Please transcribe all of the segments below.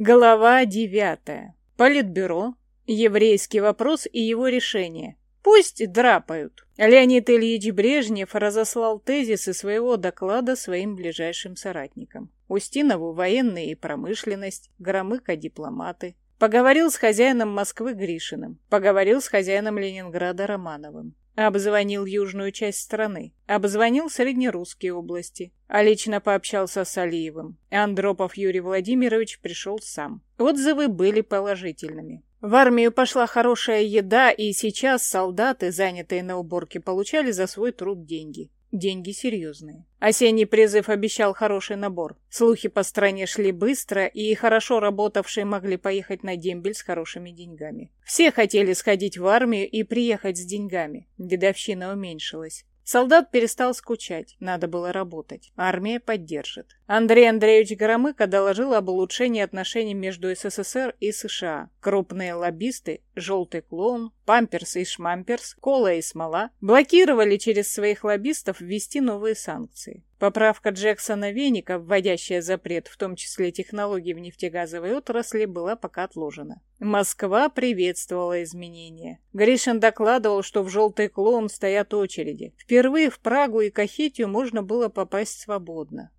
Глава девятая. Политбюро. Еврейский вопрос и его решение. Пусть драпают. Леонид Ильич Брежнев разослал тезисы своего доклада своим ближайшим соратникам. Устинову – военные и промышленность, Громыко – дипломаты. Поговорил с хозяином Москвы Гришиным. Поговорил с хозяином Ленинграда Романовым. Обзвонил южную часть страны. Обзвонил среднерусские области. А лично пообщался с Алиевым. Андропов Юрий Владимирович пришел сам. Отзывы были положительными. В армию пошла хорошая еда, и сейчас солдаты, занятые на уборке, получали за свой труд деньги. Деньги серьезные. Осенний призыв обещал хороший набор. Слухи по стране шли быстро, и хорошо работавшие могли поехать на дембель с хорошими деньгами. Все хотели сходить в армию и приехать с деньгами. Дедовщина уменьшилась. Солдат перестал скучать, надо было работать. Армия поддержит. Андрей Андреевич Громыко доложил об улучшении отношений между СССР и США. Крупные лоббисты, желтый клоун, памперс и шмамперс, кола и смола, блокировали через своих лоббистов ввести новые санкции. Поправка Джексона Веника, вводящая запрет, в том числе технологий в нефтегазовой отрасли, была пока отложена. Москва приветствовала изменения. Гришин докладывал, что в «Желтый клоун» стоят очереди. Впервые в Прагу и Кахетию можно было попасть свободно.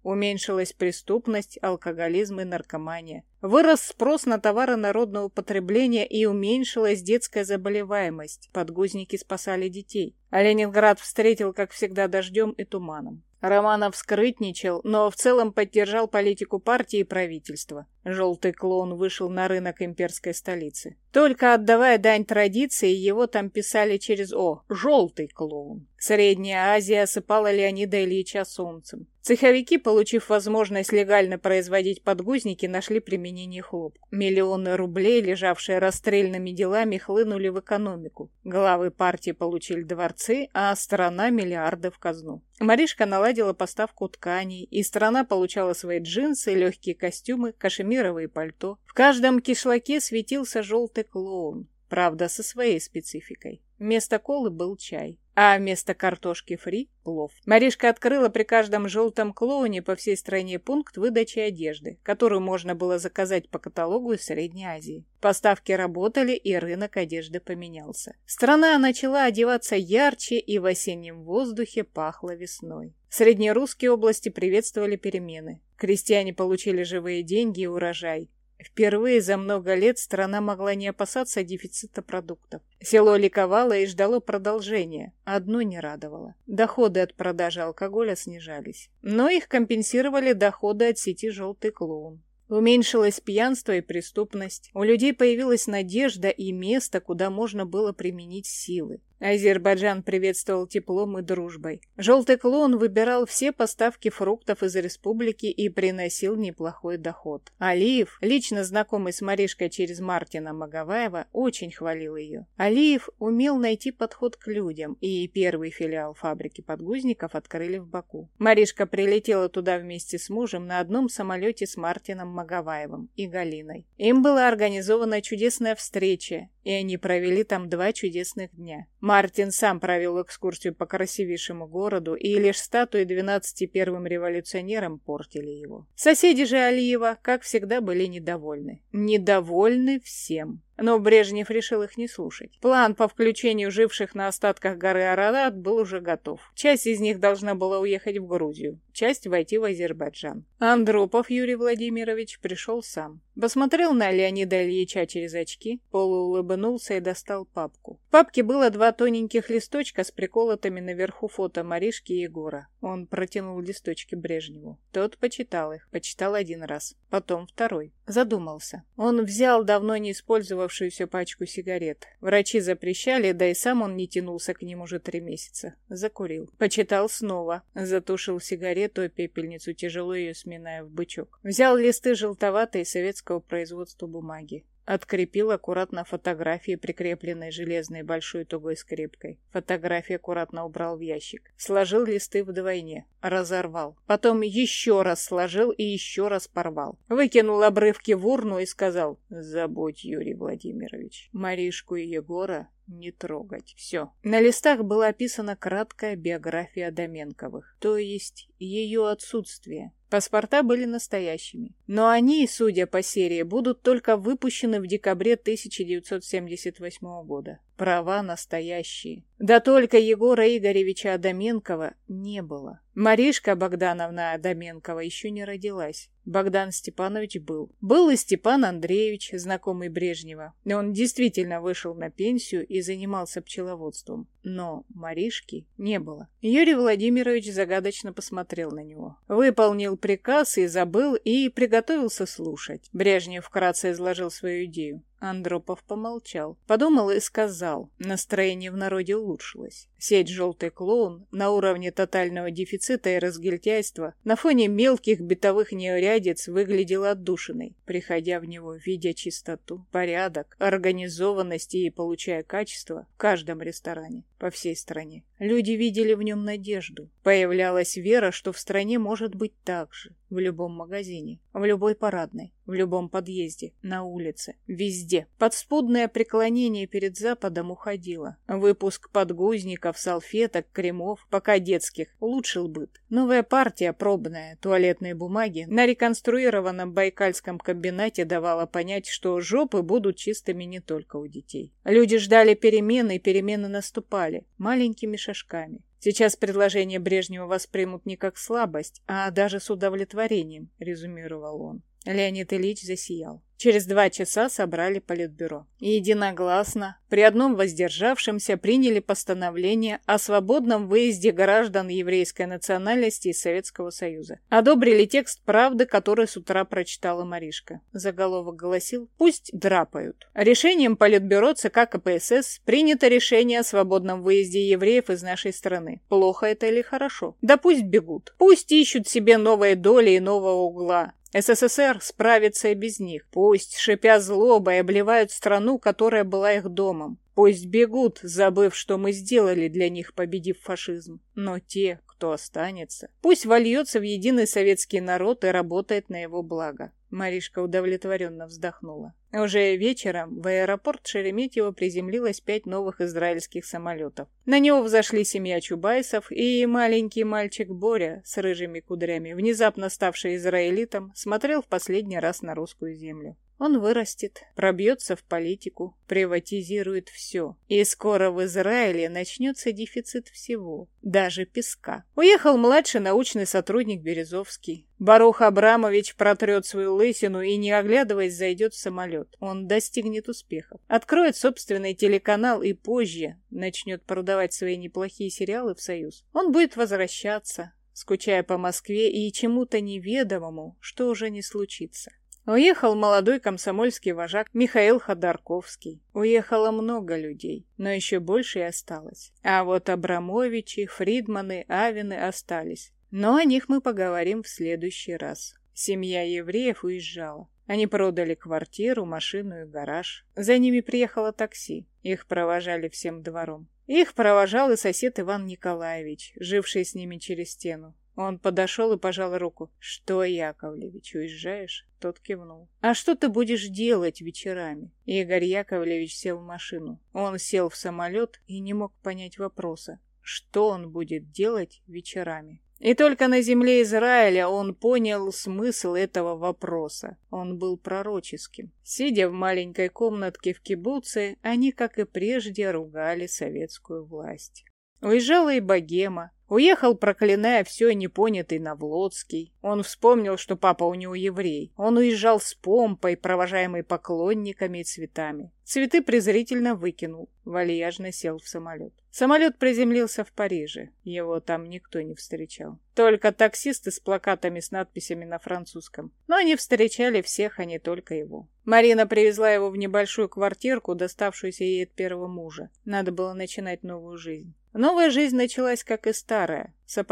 Уменьшилась преступность, алкоголизм и наркомания. Вырос спрос на товары народного потребления и уменьшилась детская заболеваемость. Подгузники спасали детей. А Ленинград встретил, как всегда, дождем и туманом. Романов скрытничал, но в целом поддержал политику партии и правительства. Желтый клоун вышел на рынок имперской столицы. Только отдавая дань традиции, его там писали через «О» — «желтый клоун». Средняя Азия осыпала Леонида Ильича солнцем. Цеховики, получив возможность легально производить подгузники, нашли применение хлопку. Миллионы рублей, лежавшие расстрельными делами, хлынули в экономику. Главы партии получили дворцы, а страна – миллиарды в казну. Маришка наладила поставку тканей, и страна получала свои джинсы, легкие костюмы, кашемировые пальто. В каждом кишлаке светился желтый клоун, правда, со своей спецификой. Вместо колы был чай а вместо картошки фри – плов. Маришка открыла при каждом желтом клоуне по всей стране пункт выдачи одежды, которую можно было заказать по каталогу из Средней Азии. Поставки работали, и рынок одежды поменялся. Страна начала одеваться ярче, и в осеннем воздухе пахло весной. Среднерусские области приветствовали перемены. Крестьяне получили живые деньги и урожай. Впервые за много лет страна могла не опасаться дефицита продуктов. Село ликовало и ждало продолжения. Одно не радовало. Доходы от продажи алкоголя снижались. Но их компенсировали доходы от сети «Желтый клоун». Уменьшилось пьянство и преступность. У людей появилась надежда и место, куда можно было применить силы. Азербайджан приветствовал теплом и дружбой. Желтый клоун выбирал все поставки фруктов из республики и приносил неплохой доход. Алиев, лично знакомый с Маришкой через Мартина Магаваева, очень хвалил ее. Алиев умел найти подход к людям, и первый филиал фабрики подгузников открыли в Баку. Маришка прилетела туда вместе с мужем на одном самолете с Мартином Магаваевым и Галиной. Им была организована чудесная встреча, и они провели там два чудесных дня. Мартин сам провел экскурсию по красивейшему городу, и лишь статуи двенадцати первым революционерам портили его. Соседи же Алиева, как всегда, были недовольны. Недовольны всем. Но Брежнев решил их не слушать. План по включению живших на остатках горы Арарат был уже готов. Часть из них должна была уехать в Грузию, часть войти в Азербайджан. Андропов Юрий Владимирович пришел сам. Посмотрел на Леонида Ильича через очки, полуулыбнулся и достал папку. В папке было два тоненьких листочка с приколотыми наверху фото Маришки и Егора. Он протянул листочки Брежневу. Тот почитал их, почитал один раз, потом второй. Задумался. Он взял давно не использовавшуюся пачку сигарет. Врачи запрещали, да и сам он не тянулся к ним уже три месяца. Закурил. Почитал снова. Затушил сигарету и пепельницу, тяжело ее сминая в бычок. Взял листы желтоватой советского производства бумаги. Открепил аккуратно фотографии, прикрепленные железной большой тугой скрепкой. Фотографии аккуратно убрал в ящик. Сложил листы вдвойне. Разорвал. Потом еще раз сложил и еще раз порвал. Выкинул обрывки в урну и сказал «Забудь, Юрий Владимирович, Маришку и Егора не трогать. Все. На листах была описана краткая биография Доменковых, то есть ее отсутствие. Паспорта были настоящими. Но они, судя по серии, будут только выпущены в декабре 1978 года. Права настоящие. Да только Егора Игоревича Адаменкова не было. Маришка Богдановна Адаменкова еще не родилась. Богдан Степанович был. Был и Степан Андреевич, знакомый Брежнева. Он действительно вышел на пенсию и занимался пчеловодством. Но Маришки не было. Юрий Владимирович загадочно посмотрел на него. Выполнил приказ и забыл, и приготовился слушать. Брежнев вкратце изложил свою идею. Андропов помолчал, подумал и сказал. Настроение в народе улучшилось. Сеть «Желтый клоун» на уровне тотального дефицита и разгильтяйства на фоне мелких бытовых неурядиц выглядела отдушиной. Приходя в него, видя чистоту, порядок, организованность и получая качество в каждом ресторане по всей стране. Люди видели в нем надежду. Появлялась вера, что в стране может быть так же. В любом магазине, в любой парадной, в любом подъезде, на улице, везде. Подспудное преклонение перед Западом уходило. Выпуск подгузников, салфеток, кремов, пока детских, улучшил быт. Новая партия, пробная, туалетной бумаги, на реконструированном Байкальском комбинате давала понять, что жопы будут чистыми не только у детей. Люди ждали перемены, и перемены наступали, маленькими шажками. Сейчас предложение Брежнева воспримут не как слабость, а даже с удовлетворением, резюмировал он. Леонид Ильич засиял. Через два часа собрали политбюро. И единогласно, при одном воздержавшемся, приняли постановление о свободном выезде граждан еврейской национальности из Советского Союза. Одобрили текст «Правды», который с утра прочитала Маришка. Заголовок гласил «Пусть драпают». Решением политбюро ЦК КПСС принято решение о свободном выезде евреев из нашей страны. Плохо это или хорошо? Да пусть бегут. Пусть ищут себе новые доли и нового угла. СССР справится и без них. Пусть, шипя злобой, обливают страну, которая была их домом. Пусть бегут, забыв, что мы сделали для них, победив фашизм. Но те, кто останется, пусть вольется в единый советский народ и работает на его благо. Маришка удовлетворенно вздохнула. Уже вечером в аэропорт Шереметьево приземлилось пять новых израильских самолетов. На него взошли семья Чубайсов, и маленький мальчик Боря с рыжими кудрями, внезапно ставший израилитом, смотрел в последний раз на русскую землю. Он вырастет, пробьется в политику, приватизирует все. И скоро в Израиле начнется дефицит всего, даже песка. Уехал младший научный сотрудник Березовский. Барух Абрамович протрет свою лысину и, не оглядываясь, зайдет в самолет. Он достигнет успехов. Откроет собственный телеканал и позже начнет продавать свои неплохие сериалы в Союз. Он будет возвращаться, скучая по Москве и чему-то неведомому, что уже не случится. Уехал молодой комсомольский вожак Михаил Ходорковский. Уехало много людей, но еще больше и осталось. А вот Абрамовичи, Фридманы, Авины остались. Но о них мы поговорим в следующий раз. Семья евреев уезжала. Они продали квартиру, машину и гараж. За ними приехало такси. Их провожали всем двором. Их провожал и сосед Иван Николаевич, живший с ними через стену. Он подошел и пожал руку. «Что, Яковлевич, уезжаешь?» Тот кивнул. «А что ты будешь делать вечерами?» Игорь Яковлевич сел в машину. Он сел в самолет и не мог понять вопроса. Что он будет делать вечерами? И только на земле Израиля он понял смысл этого вопроса. Он был пророческим. Сидя в маленькой комнатке в кибуце, они, как и прежде, ругали советскую власть. Уезжала и богема, Уехал, проклиная все непонятый Навлодский. Он вспомнил, что папа у него еврей. Он уезжал с помпой, провожаемый поклонниками и цветами. Цветы презрительно выкинул. Вальяжно сел в самолет. Самолет приземлился в Париже. Его там никто не встречал. Только таксисты с плакатами с надписями на французском. Но они встречали всех, а не только его. Марина привезла его в небольшую квартирку, доставшуюся ей от первого мужа. Надо было начинать новую жизнь. Новая жизнь началась, как и старая, с.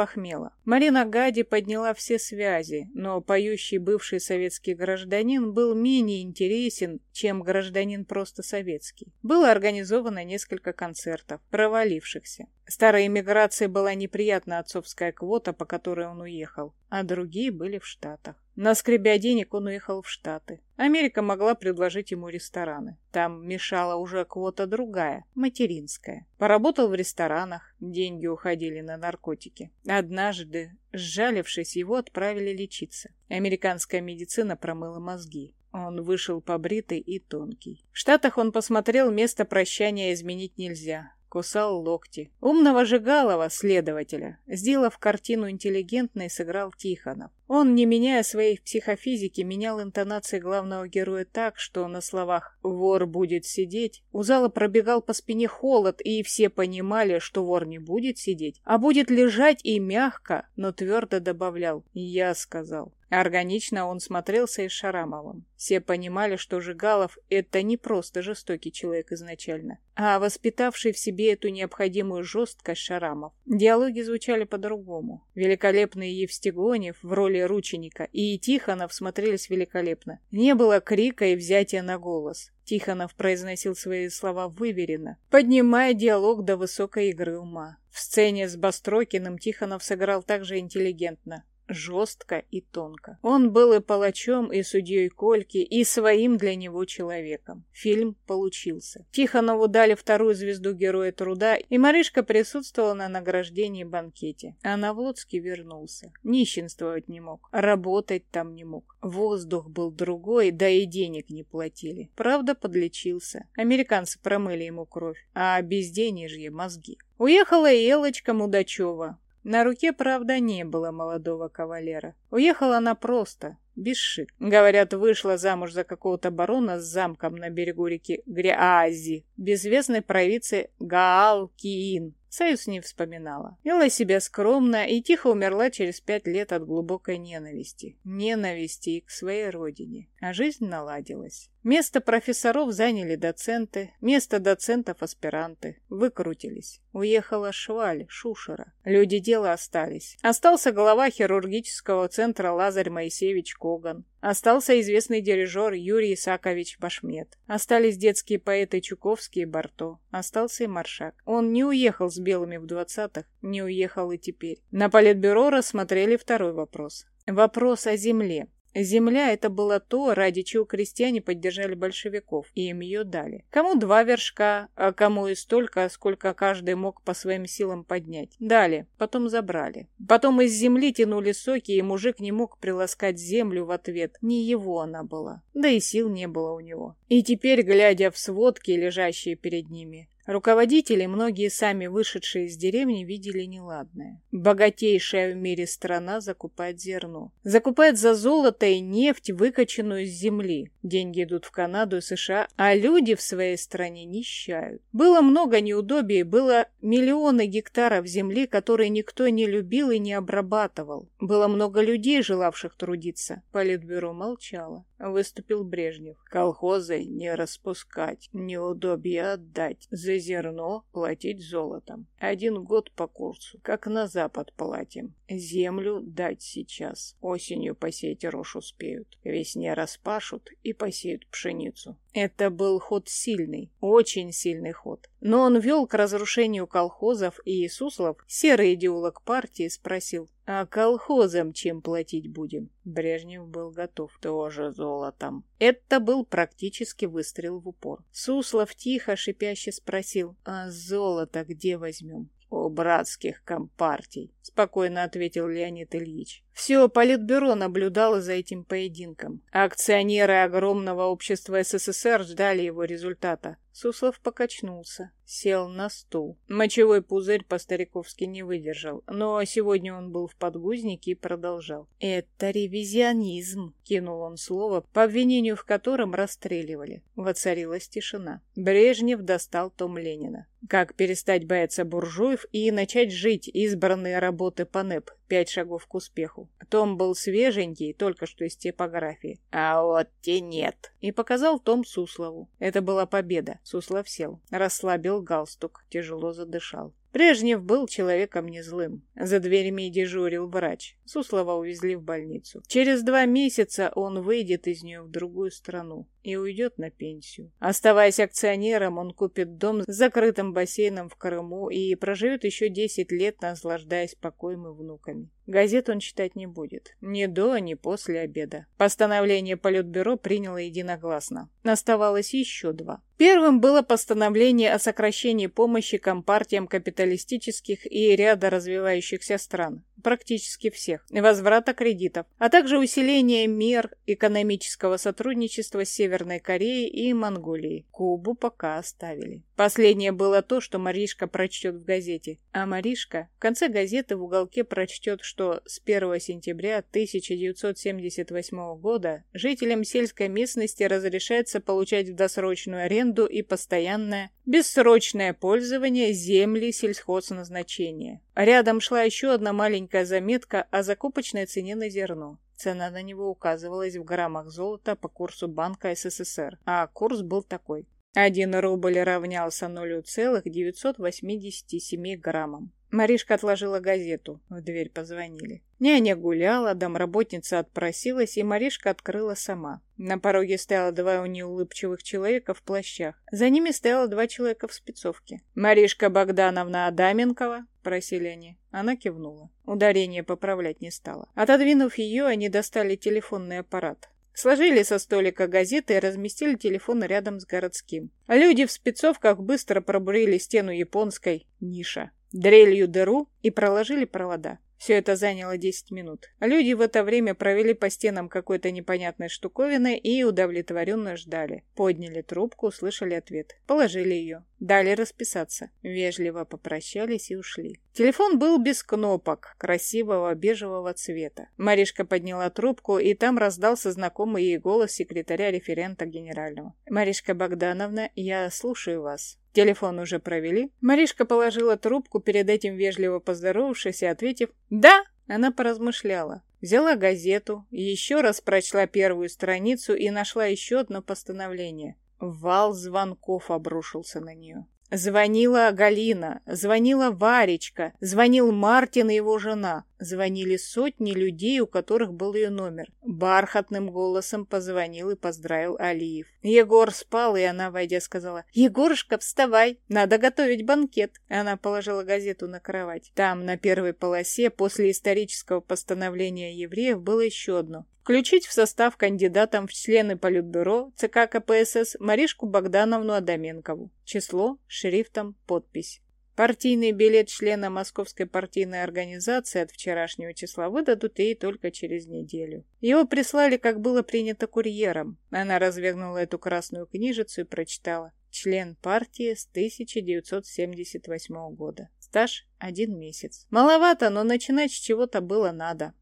Марина Гади подняла все связи, но поющий бывший советский гражданин был менее интересен, чем гражданин просто советский. Было организовано несколько концертов, провалившихся. Старой эмиграции была неприятна отцовская квота, по которой он уехал, а другие были в Штатах. Наскребя денег, он уехал в Штаты. Америка могла предложить ему рестораны. Там мешала уже квота другая, материнская. Поработал в ресторанах, деньги уходили на наркотики. Однажды, сжалившись, его отправили лечиться. Американская медицина промыла мозги. Он вышел побритый и тонкий. В Штатах он посмотрел место прощания изменить нельзя кусал локти. Умного Жигалова, следователя, сделав картину интеллигентной, сыграл Тихонов. Он, не меняя своей психофизики, менял интонации главного героя так, что на словах «вор будет сидеть» у зала пробегал по спине холод, и все понимали, что вор не будет сидеть, а будет лежать и мягко, но твердо добавлял «я сказал». Органично он смотрелся и с Шарамовым. Все понимали, что Жигалов — это не просто жестокий человек изначально, а воспитавший в себе эту необходимую жесткость Шарамов. Диалоги звучали по-другому. Великолепный Евстигонев в роли рученика и Тихонов смотрелись великолепно. Не было крика и взятия на голос. Тихонов произносил свои слова выверенно, поднимая диалог до высокой игры ума. В сцене с Бастрокиным Тихонов сыграл также интеллигентно жестко и тонко. Он был и палачом, и судьей Кольки, и своим для него человеком. Фильм получился. Тихонову дали вторую звезду Героя Труда, и Маришка присутствовала на награждении банкете. А Навлодский вернулся. Нищенствовать не мог, работать там не мог. Воздух был другой, да и денег не платили. Правда, подлечился. Американцы промыли ему кровь, а безденежье — мозги. Уехала и Элочка Мудачева. На руке, правда, не было молодого кавалера. Уехала она просто, без шик. Говорят, вышла замуж за какого-то барона с замком на берегу реки Грязи, безвестной провинции Гаалкиин. Союз не вспоминала. Вела себя скромно и тихо умерла через пять лет от глубокой ненависти. Ненависти и к своей родине. А жизнь наладилась. Место профессоров заняли доценты, место доцентов аспиранты. Выкрутились. Уехала Шваль, Шушера. Люди дела остались. Остался глава хирургического центра Лазарь Моисеевич Коган. Остался известный дирижер Юрий Исакович Башмет. Остались детские поэты Чуковский и Барто. Остался и Маршак. Он не уехал с белыми в двадцатых, не уехал и теперь. На политбюро рассмотрели второй вопрос. Вопрос о земле. Земля — это было то, ради чего крестьяне поддержали большевиков, и им ее дали. Кому два вершка, а кому и столько, сколько каждый мог по своим силам поднять. Дали, потом забрали. Потом из земли тянули соки, и мужик не мог приласкать землю в ответ. Не его она была. Да и сил не было у него. И теперь, глядя в сводки, лежащие перед ними, Руководители, многие сами вышедшие из деревни, видели неладное. Богатейшая в мире страна закупает зерно. Закупает за золото и нефть, выкачанную из земли. Деньги идут в Канаду и США, а люди в своей стране нищают. Было много неудобий, было миллионы гектаров земли, которые никто не любил и не обрабатывал. Было много людей, желавших трудиться. Политбюро молчало. Выступил Брежнев. Колхозы не распускать, неудобья отдать. За зерно платить золотом. Один год по курсу, как на запад платим. Землю дать сейчас. Осенью посеять рожь успеют. Весне распашут и посеют пшеницу. Это был ход сильный, очень сильный ход. Но он вел к разрушению колхозов, и Иисуслов, серый идеолог партии, спросил, а колхозам чем платить будем? Брежнев был готов. Тоже золотом. Это был практически выстрел в упор. Суслов тихо, шипяще спросил, а золото где возьмем? «У братских компартий», — спокойно ответил Леонид Ильич. Все Политбюро наблюдало за этим поединком. Акционеры огромного общества СССР ждали его результата. Суслов покачнулся, сел на стул. Мочевой пузырь по-стариковски не выдержал, но сегодня он был в подгузнике и продолжал. «Это ревизионизм», — кинул он слово, по обвинению в котором расстреливали. Воцарилась тишина. Брежнев достал том Ленина. «Как перестать бояться буржуев и начать жить избранные работы по НЭП. Пять шагов к успеху. Том был свеженький, только что из типографии. А вот те нет. И показал Том Суслову. Это была победа. Суслов сел. Расслабил галстук. Тяжело задышал. Брежнев был человеком не злым. За дверями дежурил врач. Суслова увезли в больницу. Через два месяца он выйдет из нее в другую страну и уйдет на пенсию. Оставаясь акционером, он купит дом с закрытым бассейном в Крыму и проживет еще 10 лет, наслаждаясь покоем и внуками. Газет он читать не будет. Ни до, ни после обеда. Постановление Политбюро приняло единогласно. Оставалось еще два. Первым было постановление о сокращении помощи компартиям капиталистических и ряда развивающихся стран, практически всех, возврата кредитов, а также усиление мер экономического сотрудничества с Северной Кореей и Монголией. Кубу пока оставили. Последнее было то, что Маришка прочтет в газете. А Маришка в конце газеты в уголке прочтет, что с 1 сентября 1978 года жителям сельской местности разрешается получать в досрочную аренду и постоянное, бессрочное пользование земли сельхозназначения. Рядом шла еще одна маленькая заметка о закупочной цене на зерно. Цена на него указывалась в граммах золота по курсу Банка СССР, а курс был такой. Один рубль равнялся 0,987 граммам. Маришка отложила газету. В дверь позвонили. Няня гуляла, домработница отпросилась, и Маришка открыла сама. На пороге стояло два неулыбчивых человека в плащах. За ними стояло два человека в спецовке. «Маришка Богдановна Адаменкова?» – просили они. Она кивнула. Ударение поправлять не стала. Отодвинув ее, они достали телефонный аппарат. Сложили со столика газеты и разместили телефон рядом с городским. Люди в спецовках быстро пробурили стену японской ниша дрелью дыру и проложили провода. Все это заняло 10 минут. Люди в это время провели по стенам какой-то непонятной штуковины и удовлетворенно ждали. Подняли трубку, услышали ответ. Положили ее. Дали расписаться. Вежливо попрощались и ушли. Телефон был без кнопок, красивого бежевого цвета. Маришка подняла трубку, и там раздался знакомый ей голос секретаря-референта генерального. «Маришка Богдановна, я слушаю вас». Телефон уже провели. Маришка положила трубку, перед этим вежливо поздоровавшись и ответив «Да!» Она поразмышляла. Взяла газету, еще раз прочла первую страницу и нашла еще одно постановление. Вал звонков обрушился на нее. Звонила Галина, звонила Варечка, звонил Мартин и его жена. Звонили сотни людей, у которых был ее номер. Бархатным голосом позвонил и поздравил Алиев. Егор спал, и она, войдя, сказала, «Егорушка, вставай, надо готовить банкет». Она положила газету на кровать. Там, на первой полосе, после исторического постановления евреев, было еще одно. Включить в состав кандидатам в члены Политбюро ЦК КПСС Маришку Богдановну Адаменкову. Число, шрифтом, подпись. Партийный билет члена Московской партийной организации от вчерашнего числа выдадут ей только через неделю. Его прислали, как было принято, курьером. Она развернула эту красную книжицу и прочитала. Член партии с 1978 года. Стаж – один месяц. Маловато, но начинать с чего-то было надо.